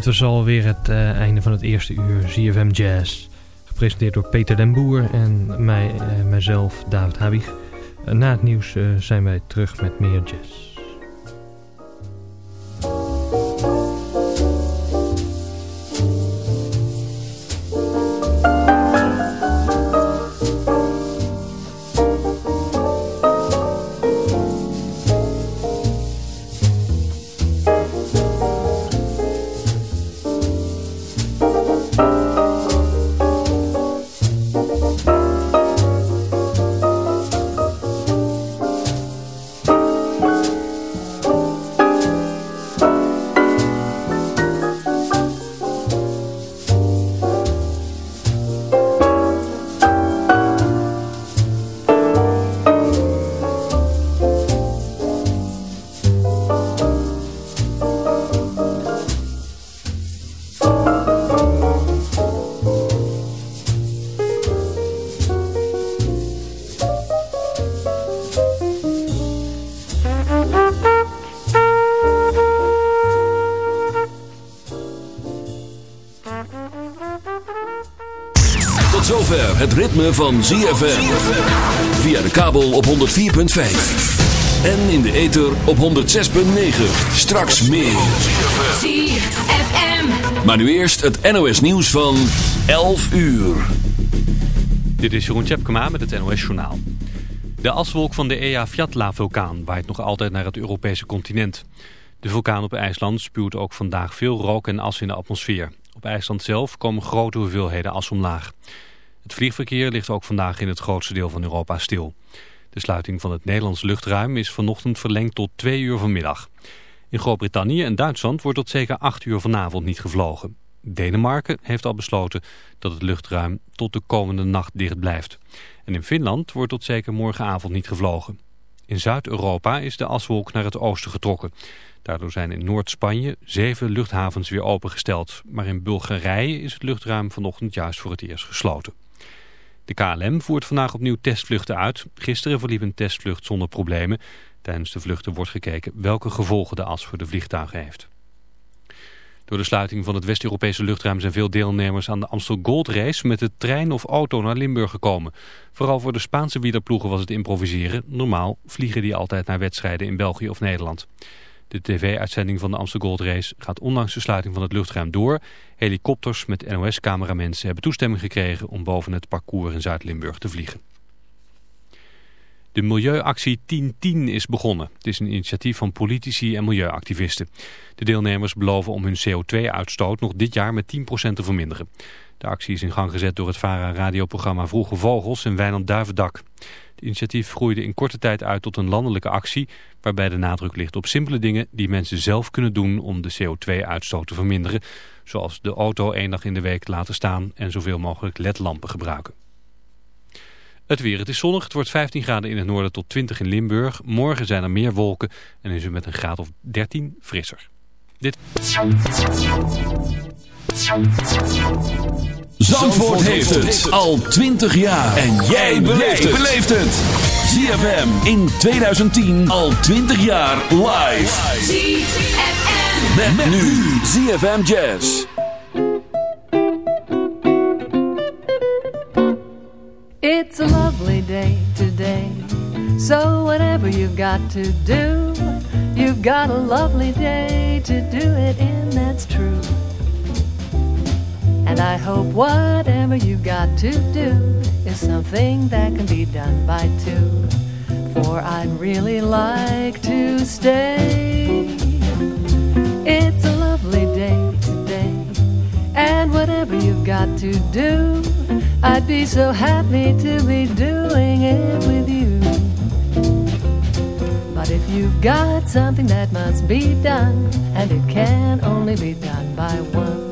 dit was alweer het uh, einde van het eerste uur ZFM Jazz. Gepresenteerd door Peter den Boer en mij, uh, mijzelf, David Habig. Uh, na het nieuws zijn wij terug met meer jazz. Ritme van ZFM. Via de kabel op 104.5. En in de ether op 106.9. Straks meer. ZFM. Maar nu eerst het NOS nieuws van 11 uur. Dit is Jeroen Tjepkema met het NOS Journaal. De aswolk van de Eyjafjallaja-vulkaan waait nog altijd naar het Europese continent. De vulkaan op IJsland spuwt ook vandaag veel rook en as in de atmosfeer. Op IJsland zelf komen grote hoeveelheden as omlaag. Het vliegverkeer ligt ook vandaag in het grootste deel van Europa stil. De sluiting van het Nederlands luchtruim is vanochtend verlengd tot twee uur vanmiddag. In Groot-Brittannië en Duitsland wordt tot zeker acht uur vanavond niet gevlogen. Denemarken heeft al besloten dat het luchtruim tot de komende nacht dicht blijft. En in Finland wordt tot zeker morgenavond niet gevlogen. In Zuid-Europa is de aswolk naar het oosten getrokken. Daardoor zijn in Noord-Spanje zeven luchthavens weer opengesteld. Maar in Bulgarije is het luchtruim vanochtend juist voor het eerst gesloten. De KLM voert vandaag opnieuw testvluchten uit. Gisteren verliep een testvlucht zonder problemen. Tijdens de vluchten wordt gekeken welke gevolgen de as voor de vliegtuigen heeft. Door de sluiting van het West-Europese luchtruim zijn veel deelnemers aan de Amstel Gold Race met de trein of auto naar Limburg gekomen. Vooral voor de Spaanse wielerploegen was het improviseren. Normaal vliegen die altijd naar wedstrijden in België of Nederland. De tv-uitzending van de Amsterdam Gold Race gaat ondanks de sluiting van het luchtruim door. Helikopters met NOS-cameramensen hebben toestemming gekregen om boven het parcours in Zuid-Limburg te vliegen. De milieuactie 1010 is begonnen. Het is een initiatief van politici en milieuactivisten. De deelnemers beloven om hun CO2-uitstoot nog dit jaar met 10% te verminderen. De actie is in gang gezet door het VARA-radioprogramma Vroege Vogels en Wijnand Duivendak. Initiatief groeide in korte tijd uit tot een landelijke actie... waarbij de nadruk ligt op simpele dingen die mensen zelf kunnen doen... om de CO2-uitstoot te verminderen. Zoals de auto één dag in de week laten staan en zoveel mogelijk ledlampen gebruiken. Het weer. Het is zonnig. Het wordt 15 graden in het noorden tot 20 in Limburg. Morgen zijn er meer wolken en is het met een graad of 13 frisser. Dit... Zandvoort heeft het al 20 jaar. En jij beleeft het. ZFM in 2010 al 20 jaar live. ZFM. Met, met nu ZFM Jazz. It's a lovely day today. So whatever you've got to do, you've got a lovely day to do it in, that's true. I hope whatever you got to do is something that can be done by two. For I'd really like to stay. It's a lovely day today. And whatever you've got to do, I'd be so happy to be doing it with you. But if you've got something that must be done, and it can only be done by one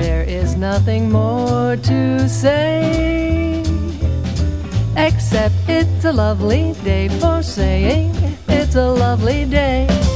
there is nothing more to say except it's a lovely day for saying it's a lovely day.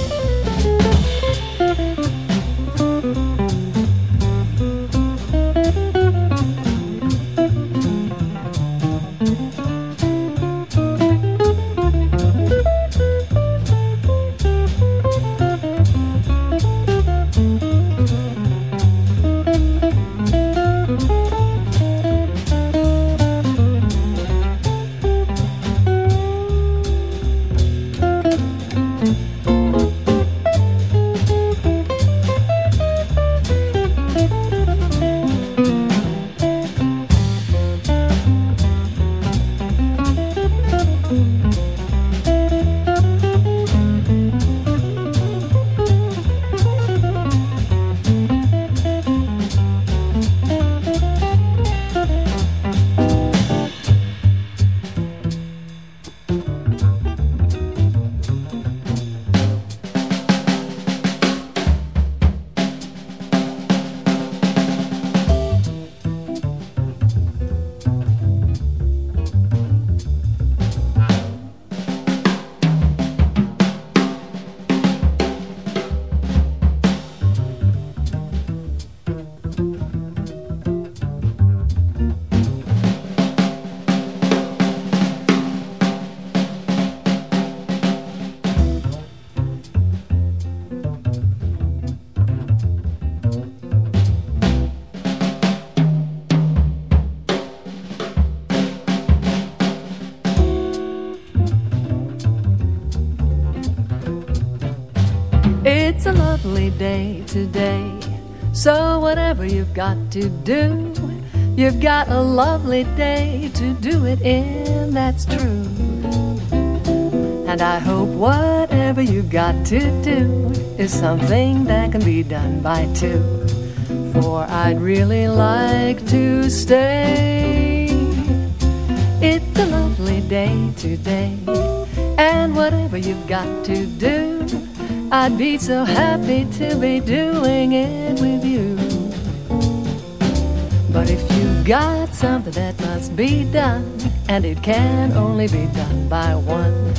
Got to do, you've got a lovely day to do it in, that's true. And I hope whatever you've got to do is something that can be done by two. For I'd really like to stay. It's a lovely day today. And whatever you've got to do, I'd be so happy to be doing it with you. But if you've got something that must be done, and it can only be done by one,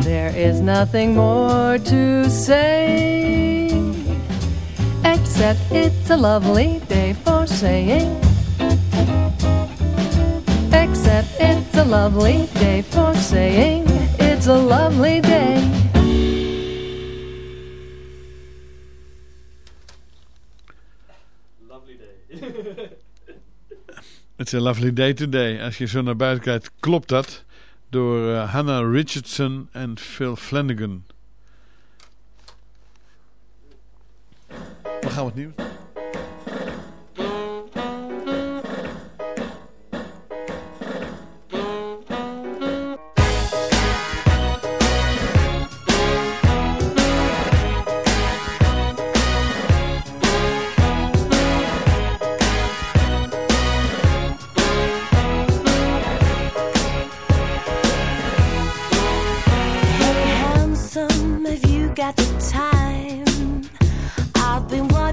there is nothing more to say. Except it's a lovely day for saying. Except it's a lovely day for saying. It's a lovely day. It's a lovely day today. Als je zo naar buiten kijkt, klopt dat. Door uh, Hannah Richardson en Phil Flanagan. Dan gaan we het nieuws.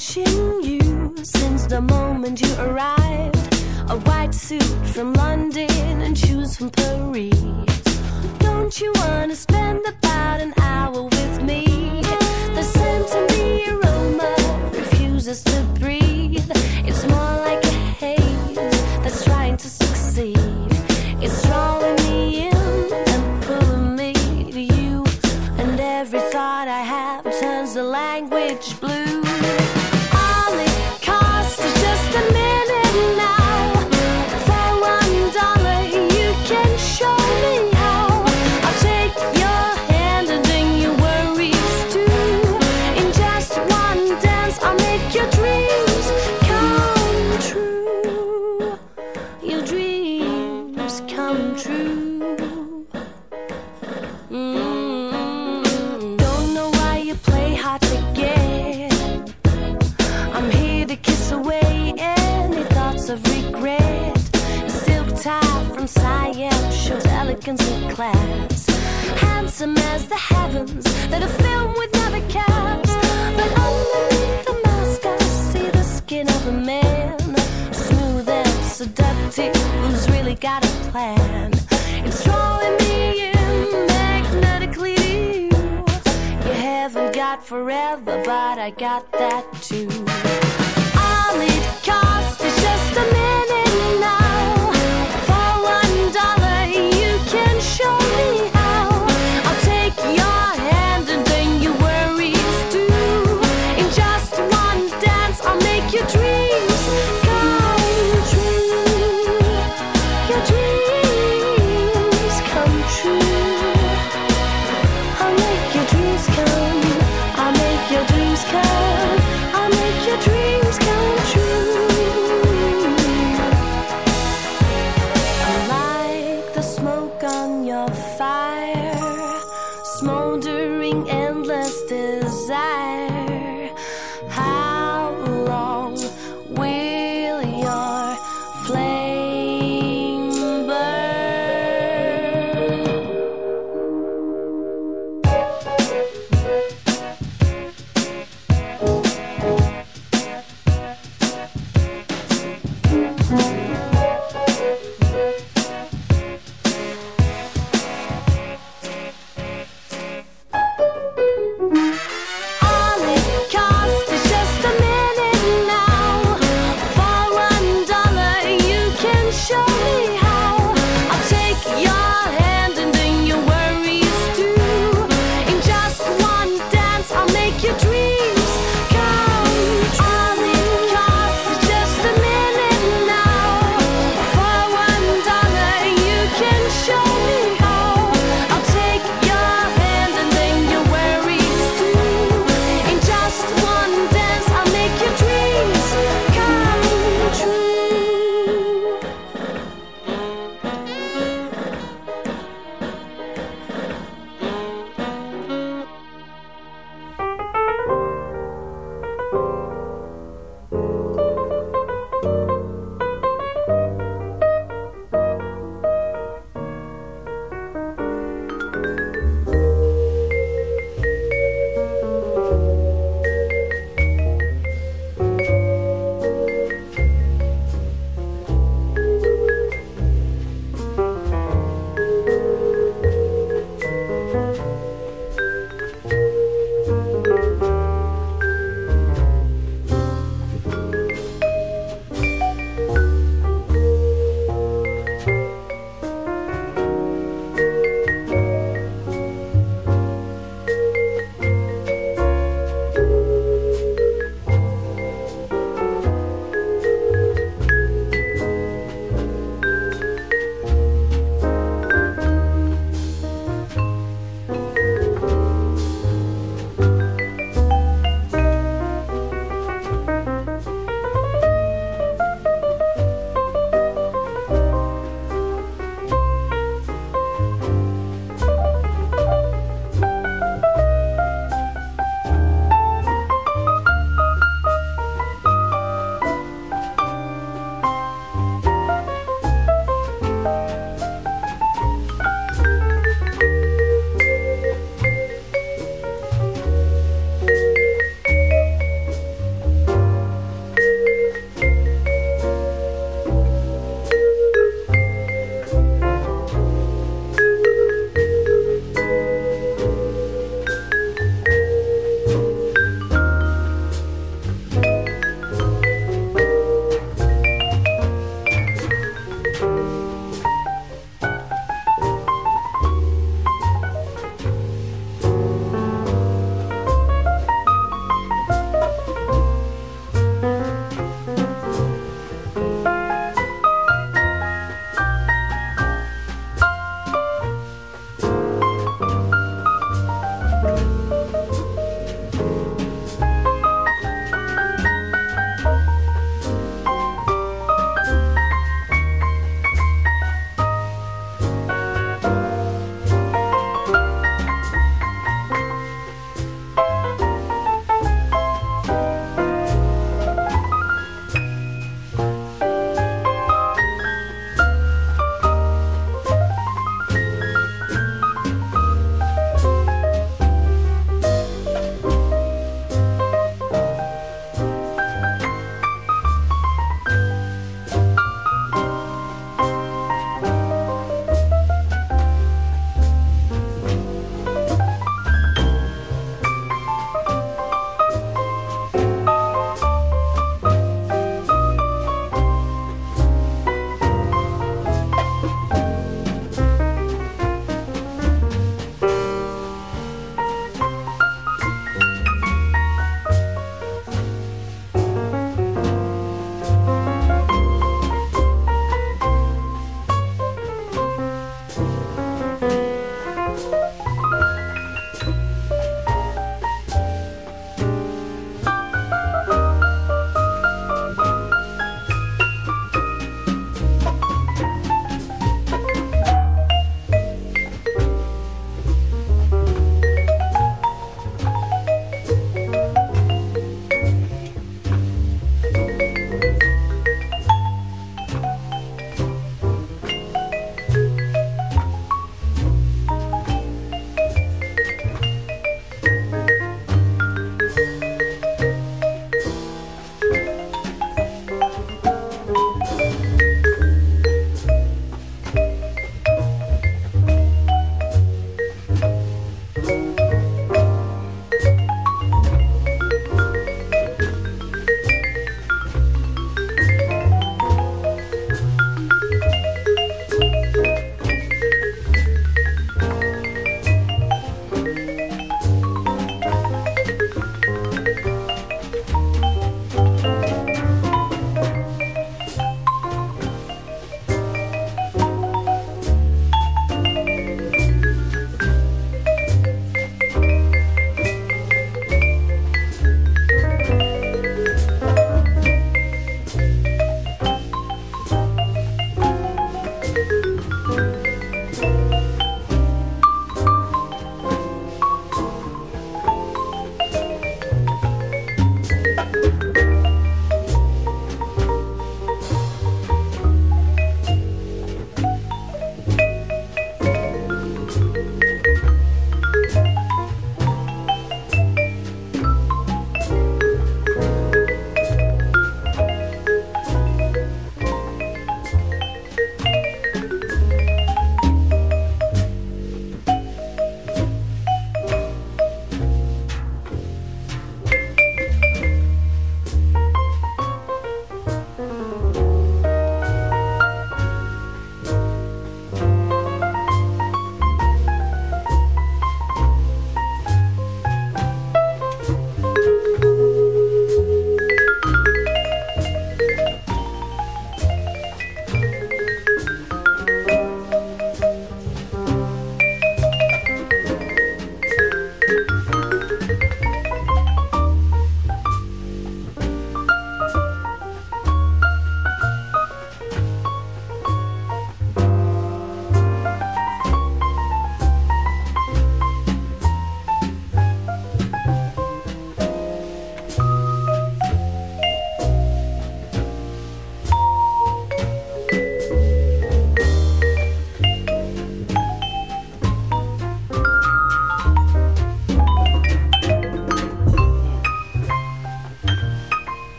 watching you since the moment you arrived. A white suit from London and shoes from Paris. Don't you wanna spend about an hour with me? The scent and the aroma refuses to breathe. It's more like a haze that's trying to succeed. It's drawing me in and pulling me to you. And every thought I have turns the language blue.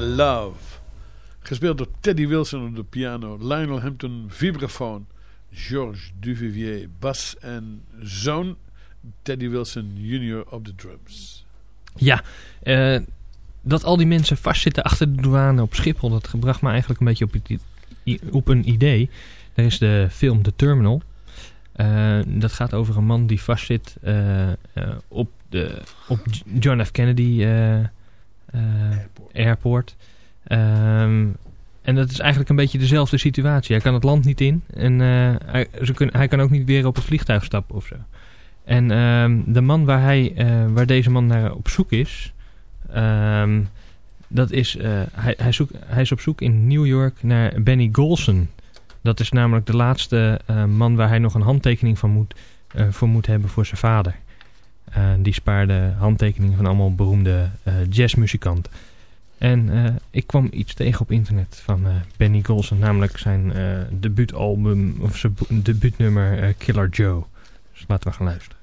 Love. Gespeeld door Teddy Wilson op de piano, Lionel Hampton vibrafoon, Georges Duvivier bas en zoon Teddy Wilson Jr. op de drums. Ja, uh, dat al die mensen vastzitten achter de douane op Schiphol, dat gebracht me eigenlijk een beetje op, op een idee. Er is de film The Terminal. Uh, dat gaat over een man die vastzit uh, op, de, op John F. Kennedy airport. airport. Um, en dat is eigenlijk een beetje dezelfde situatie. Hij kan het land niet in en hij, ze hij kan ook niet weer op het vliegtuig stappen of zo. En um, de man waar, hij, waar deze man naar op zoek is, Um, dat is, hij, hij, zoek, hij is op zoek in New York naar Benny Golson. Dat is namelijk de laatste uh, man waar hij nog een handtekening van moet, uh, voor moet hebben voor zijn vader. Die spaarde handtekeningen van allemaal beroemde jazzmuzikanten. En ik kwam iets tegen op internet van Benny Golson, namelijk zijn debuutalbum, of zijn debuutnummer Killer Joe. Dus laten we gaan luisteren.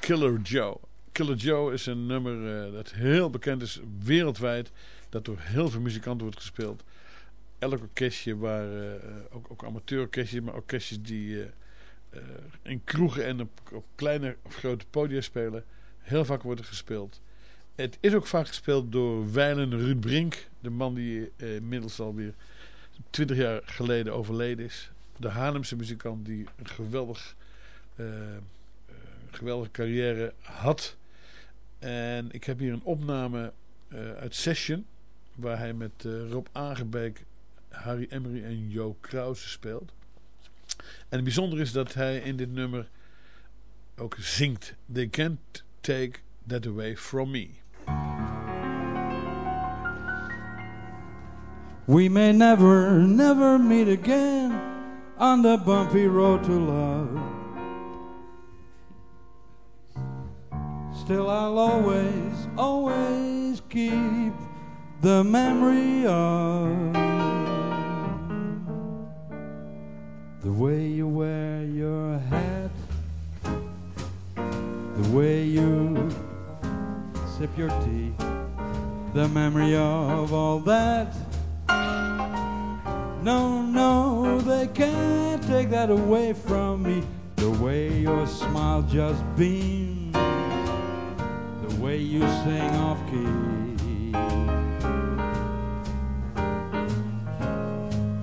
Killer Joe. Killer Joe is een nummer uh, dat heel bekend is wereldwijd. Dat door heel veel muzikanten wordt gespeeld. Elk orkestje, waar, uh, ook, ook amateurorkestjes, maar orkestjes die uh, in kroegen en op, op, kleine of grote podia spelen. Heel vaak worden gespeeld. Het is ook vaak gespeeld door Weilen Ruud Brink. De man die inmiddels alweer 20 jaar geleden overleden is. De Haarlemse muzikant die een geweldig geweldige carrière had. En ik heb hier een opname uh, uit Session. Waar hij met uh, Rob Aangebeek, Harry Emery en Jo Krause speelt. En het bijzondere is dat hij in dit nummer ook zingt. They can't take that away from me. We may never, never meet again on the bumpy road to love. Still, I'll always, always keep the memory of the way you wear your hat, the way you sip your tea, the memory of all that. No, no, they can't take that away from me. The way your smile just beams way you sing off key,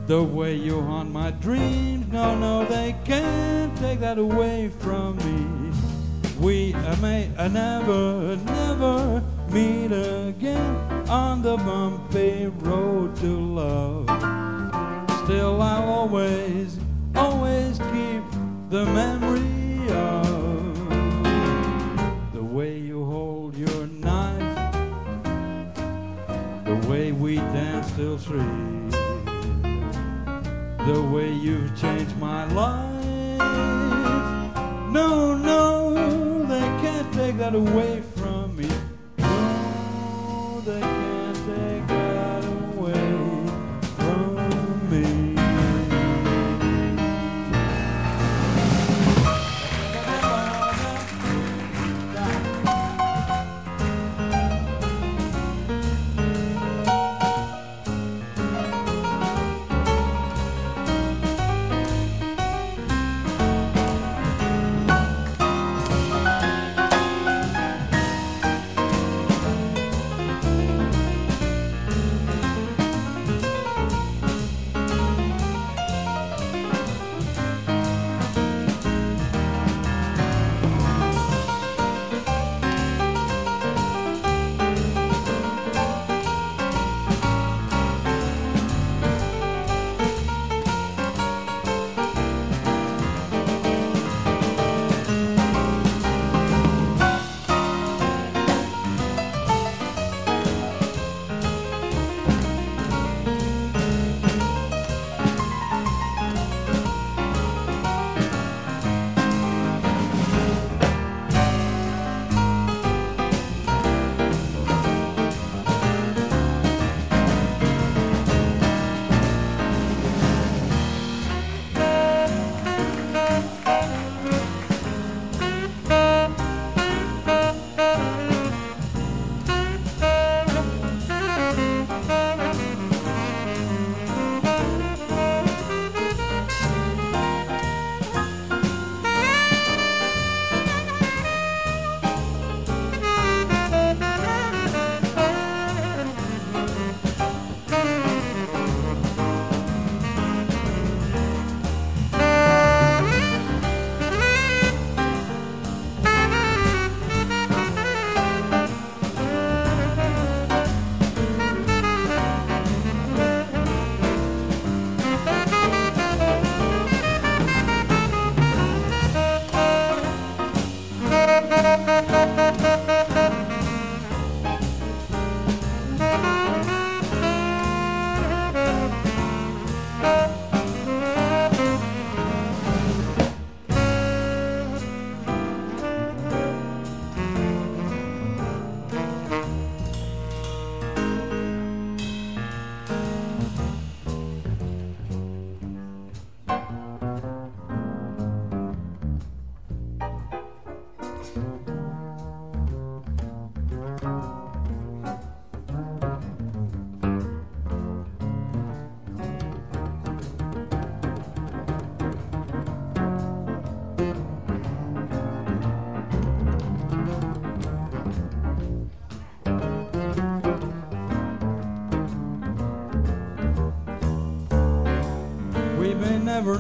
the way you haunt my dreams. No, no, they can't take that away from me. We may never, never meet again on the bumpy road to love. Still, I'll always, always keep the memory way we dance till three, the way you've changed my life. No, no, they can't take that away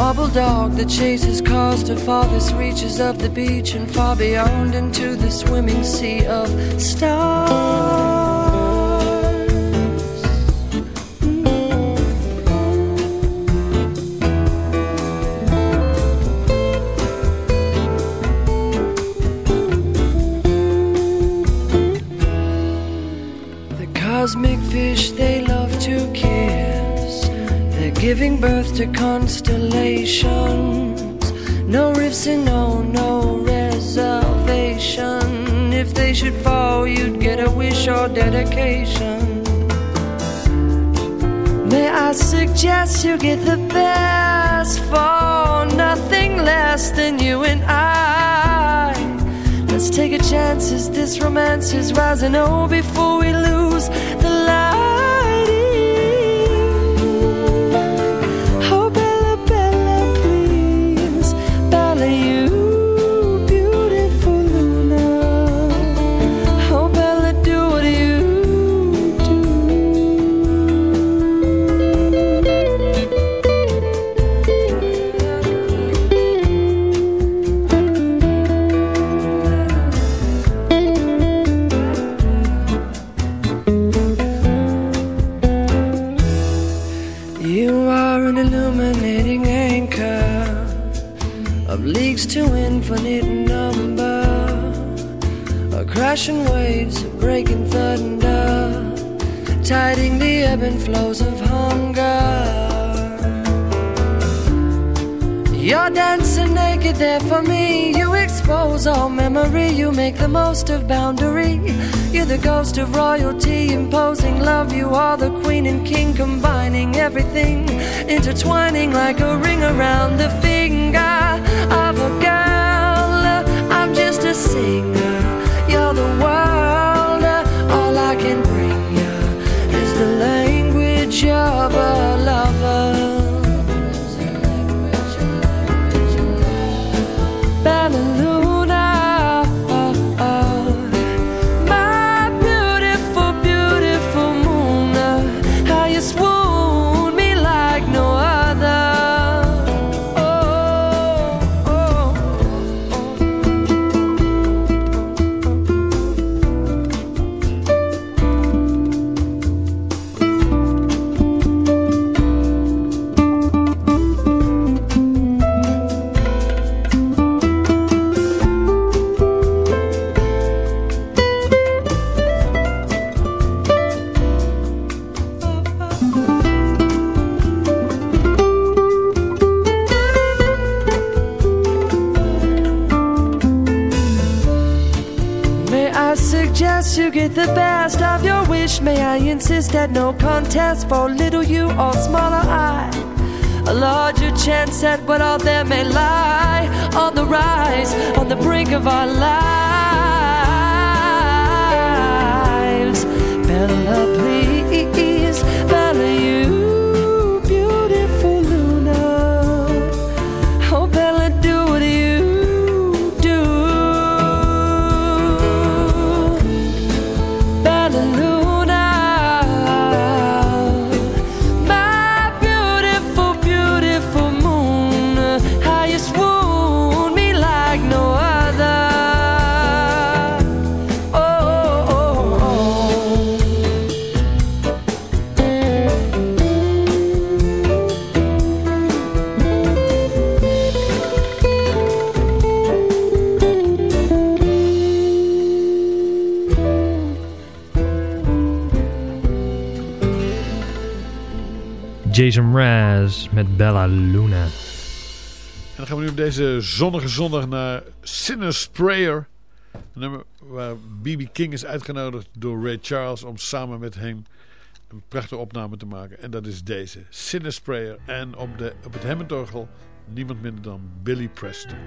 marble dog that chases cars to farthest reaches of the beach and far beyond into the swimming sea of stars. Giving birth to constellations. No rifts and no, no reservation. If they should fall, you'd get a wish or dedication. May I suggest you get the best for nothing less than you and I? Let's take a chance as this romance is rising. Oh, before we lose flows of hunger. You're dancing naked there for me. You expose all memory. You make the most of boundary. You're the ghost of royalty, imposing love. You are the queen and king, combining everything, intertwining like a ring around the finger of a girl. I'm just a singer. Of a lover. Get the best of your wish? May I insist at no contest for little you or smaller I? A larger chance at what all there may lie on the rise, on the brink of our lives. Bella, please. Jason Raz met Bella Luna. En dan gaan we nu op deze zonnige zondag naar Sinner's Prayer. Nummer waar B.B. King is uitgenodigd door Ray Charles om samen met hem een prachtige opname te maken. En dat is deze, Sinner's Prayer. En op, de, op het Hemmendorgel niemand minder dan Billy Preston.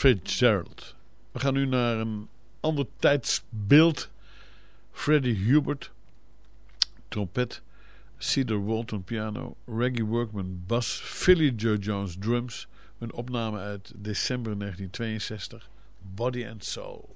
Fitzgerald. We gaan nu naar een ander tijdsbeeld. Freddie Hubert, trompet. Cedar Walton, piano. Reggie Workman, bas. Philly Joe Jones, drums. Een opname uit december 1962. Body and Soul.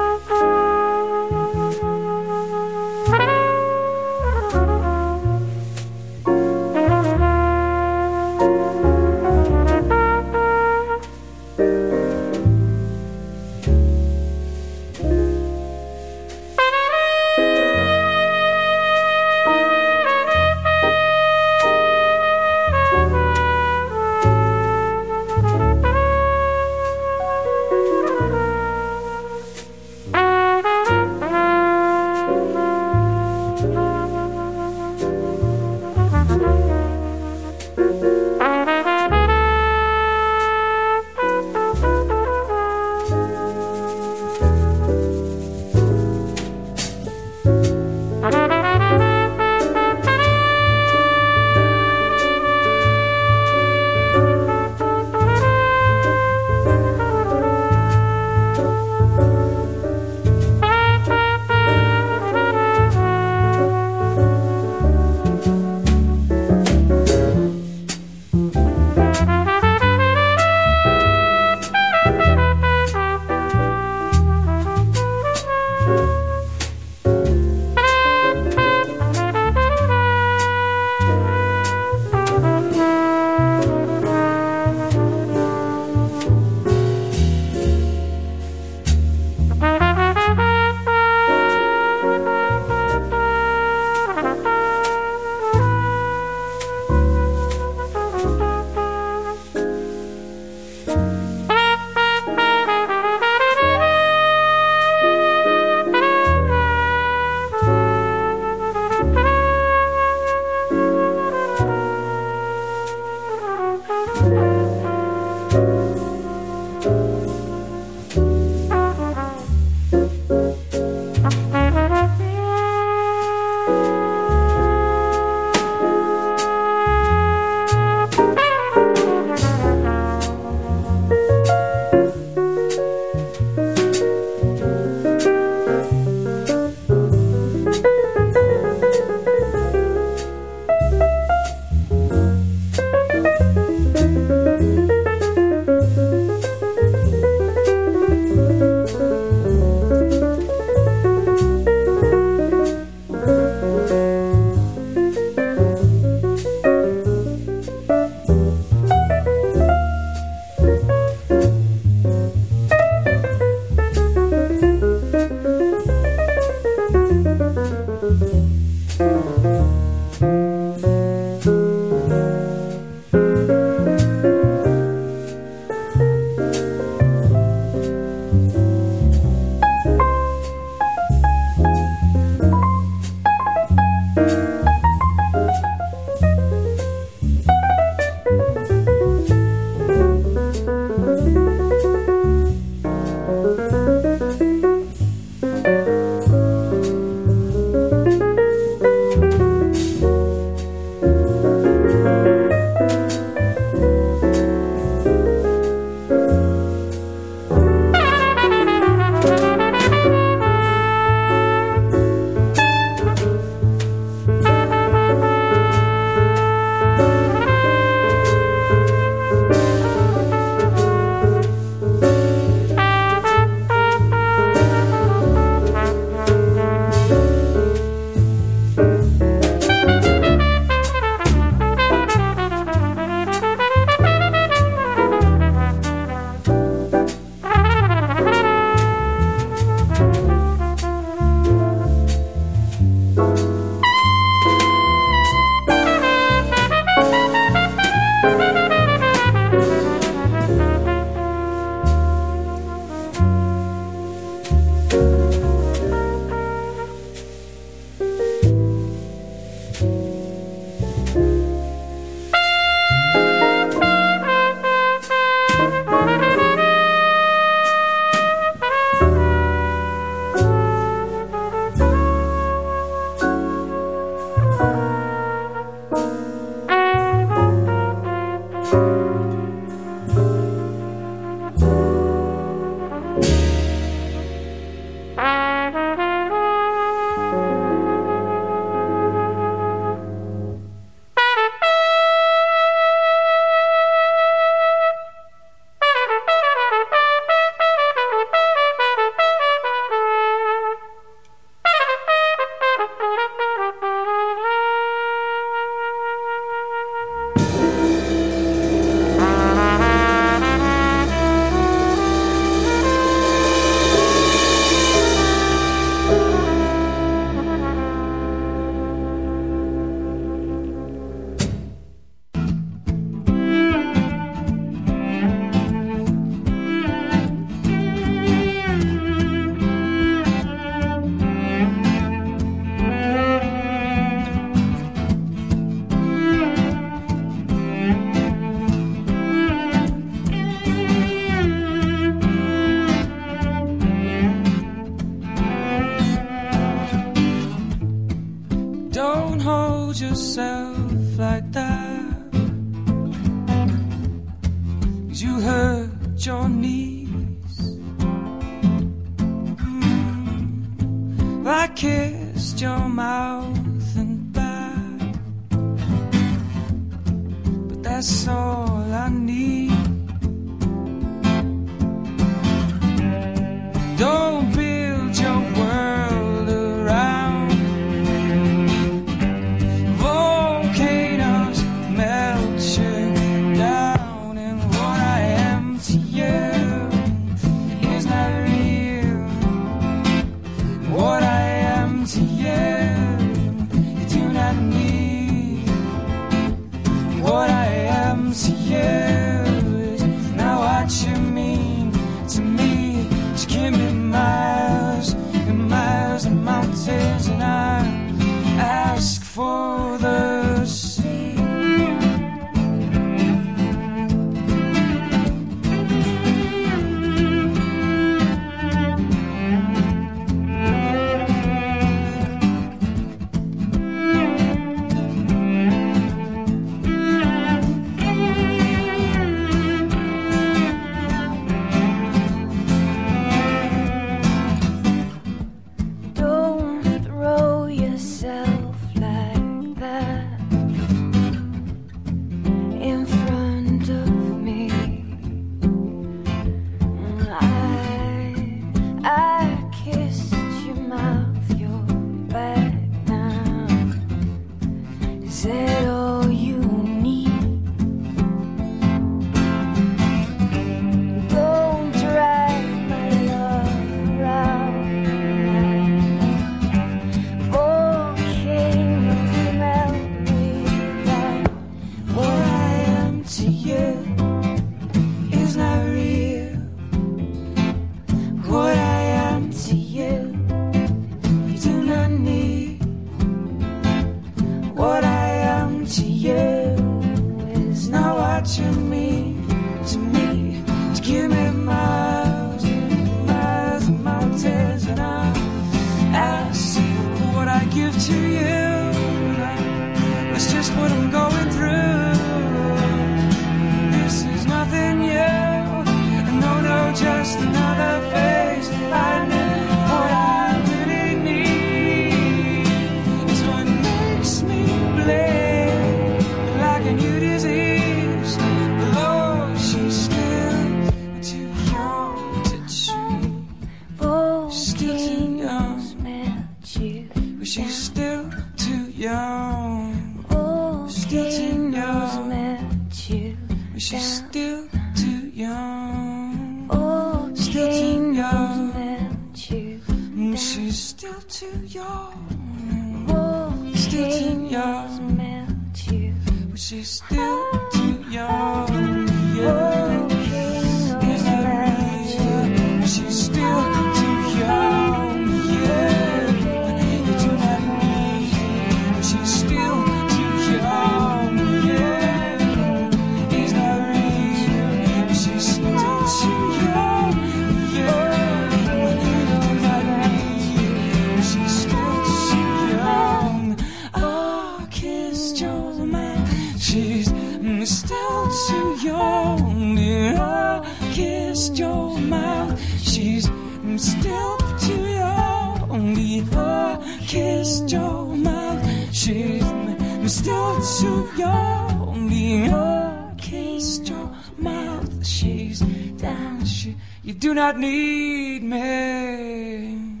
not need me.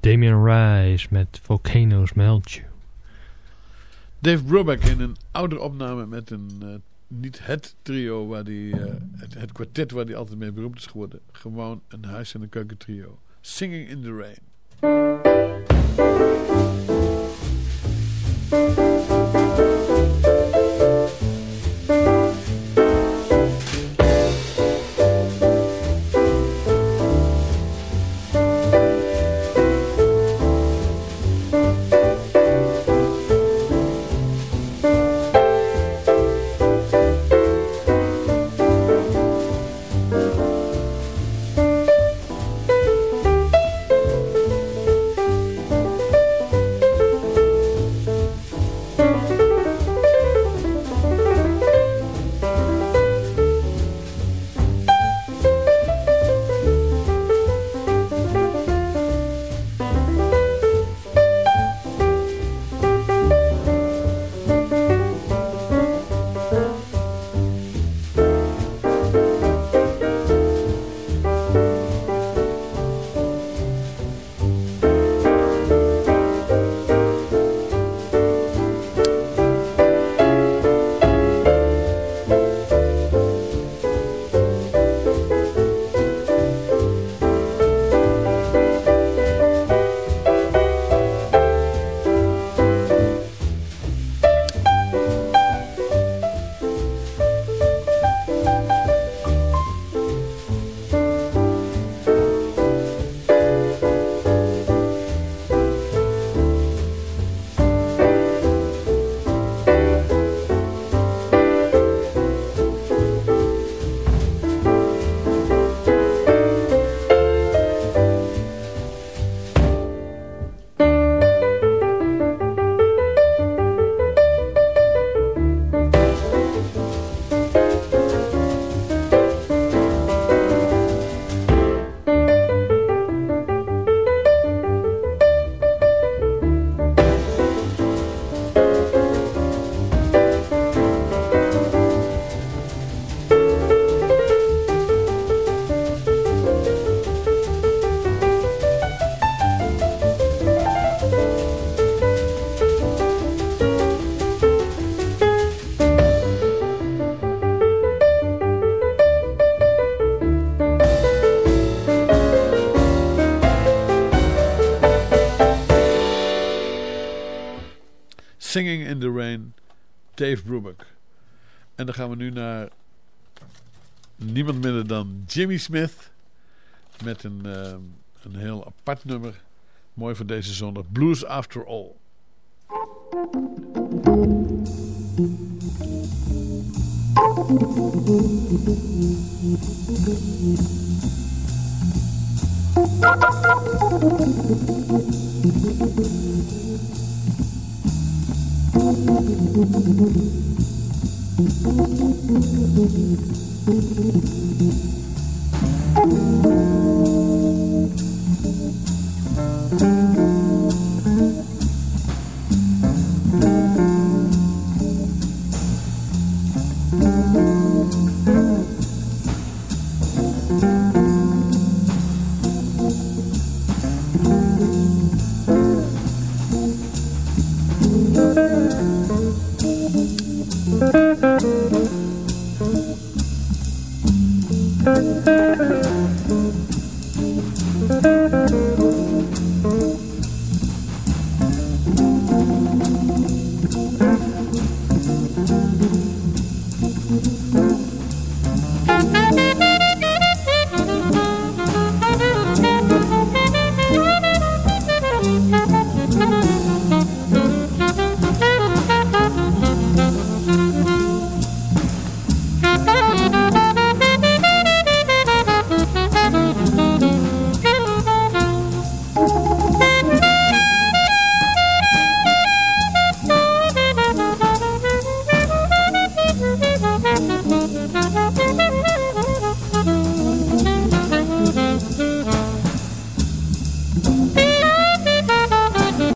Damien Rice met Volcanoes Melt You. Dave Brubeck in een oude opname met een, eh, niet het trio, waar die, eh, het, kwartet waar hij altijd mee beroemd is geworden. Gewoon een huis- en een keuken trio. Singing in the Rain. Singing in the Rain, Dave Brubeck. En dan gaan we nu naar niemand minder dan Jimmy Smith. Met een, eh, een heel apart nummer. Mooi voor deze zondag. Blues After All.